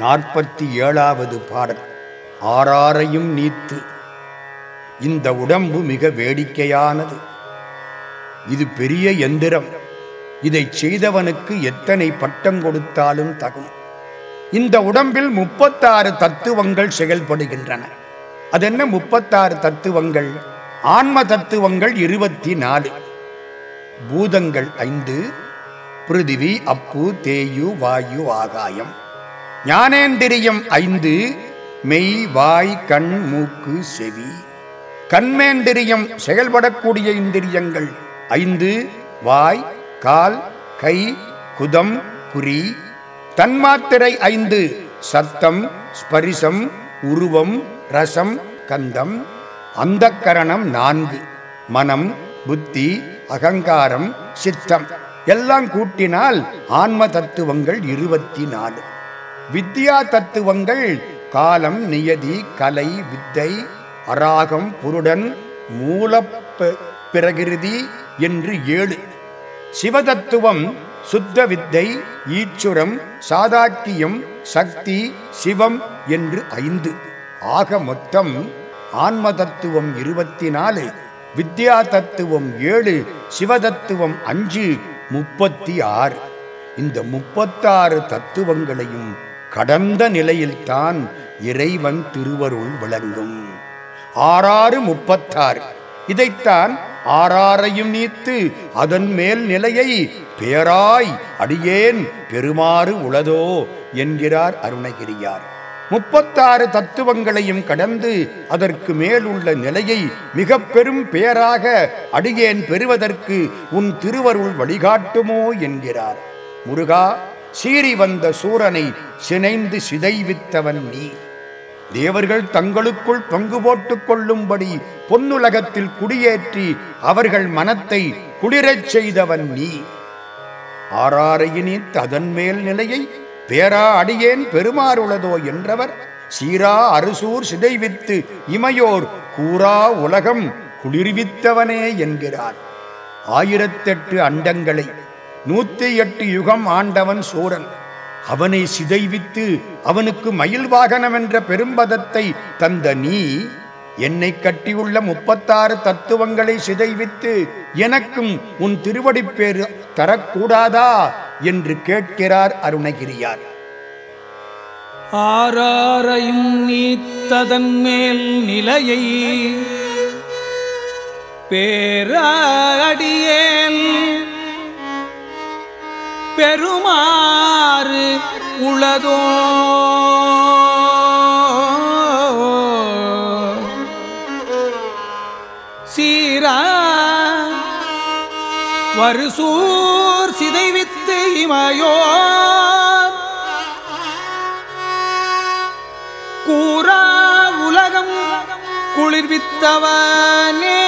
நாற்பத்தி ஏழாவது பாடல். ஆறாரையும் நீத்து. இந்த உடம்பு மிக வேடிக்கையானது. இது பெரிய எந்திரம். இதைச் செய்தவனுக்கு எத்தனை பட்டம் கொடுத்தாலும் தகும். இந்த உடம்பில் முப்பத்தாறு தத்துவங்கள் செயல்படுகின்றன. அதென்ன முப்பத்தாறு தத்துவங்கள்? ஆன்ம தத்துவங்கள் இருபத்தி நாலு பூதங்கள் ஐந்து. பிருதிவி அப்பு தேயு வாயு ஆகாயம். ஞானேந்திரியம் ஐந்து மெய் வாய் கண் மூக்கு செவி. கண்மேந்திரியம் செயல்படக்கூடிய இந்திரியங்கள் ஐந்து வாய் கால் கை குதம் குறி. தன்மாத்திரை ஐந்து சத்தம் ஸ்பரிசம் உருவம் ரசம் கந்தம். அந்த கரணம் நான்கு மனம் புத்தி அகங்காரம் சித்தம். எல்லாம் கூட்டினால் ஆன்ம தத்துவங்கள் இருபத்தி நாலு. வித்யா தத்துவங்கள் காலம் நியதி கலை வித்தை அராகம் புருடன் மூல பிரகிருதி என்று ஏழு. சிவதத்துவம் சுத்த வித்தை ஈச்சுரம் சாதாக்கியம் சக்தி சிவம் என்று ஐந்து. ஆக மொத்தம் ஆன்ம தத்துவம் இருபத்தி நாலு வித்யா தத்துவம் ஏழு சிவதத்துவம் அஞ்சு முப்பத்தி ஆறு. இந்த முப்பத்தாறு தத்துவங்களையும் கடந்த நிலையில்தான் இறைவன் திருவருள் விளங்கும். ஆறாறு முப்பத்தாறு. இதைத்தான் ஆறாரையும் நீத்து அதன் மேல் நிலையை பேராய் அடியேன் பெருமாறு உளதோ என்கிறார் அருணகிரியார். முப்பத்தாறு தத்துவங்களையும் கடந்து அதற்கு மேல் உள்ள நிலையை மிக பெரும் பெயராக அடியேன் பெறுவதற்கு உன் திருவருள் வழிகாட்டுமோ என்கிறார். முருகா சீறி வந்த சூரனை சினைந்து சிதைவித்தவன் நீ. தேவர்கள் தங்களுக்குள் பங்கு போட்டுக் கொள்ளும்படி பொன்னுலகத்தில் குடியேற்றி அவர்கள் மனத்தை குளிரச் செய்தவன் நீ. ஆறாரையினி அதன் மேல் நிலையை பேரா அடியேன் பெருமாறுளதோ என்றவர் சீரா அரசூர் சிதைவித்து இமையோர் கூறா உலகம் குளிர்வித்தவனே என்கிறார். ஆயிரத்தெட்டு அண்டங்களை நூத்தி எட்டு யுகம் ஆண்டவன் சூரன் அவனை சிதைவித்து அவனுக்கு மயில் வாகனம் என்ற பெரும்பதத்தை தந்த நீ என்னை கட்டியுள்ள முப்பத்தாறு தத்துவங்களை சிதைவித்து எனக்கும் உன் திருவடிப்பேறு தரக்கூடாதா என்று கேட்கிறார் அருணகிரியார். ஆறாரையும் நீத்ததன் மேல் நிலையை பேரடியேல் பெருமாறு உளதோ. சீரா வருசூர் சிதைவித்து இமையோர் கூறா உலகம் குளிர்வித்தவனே.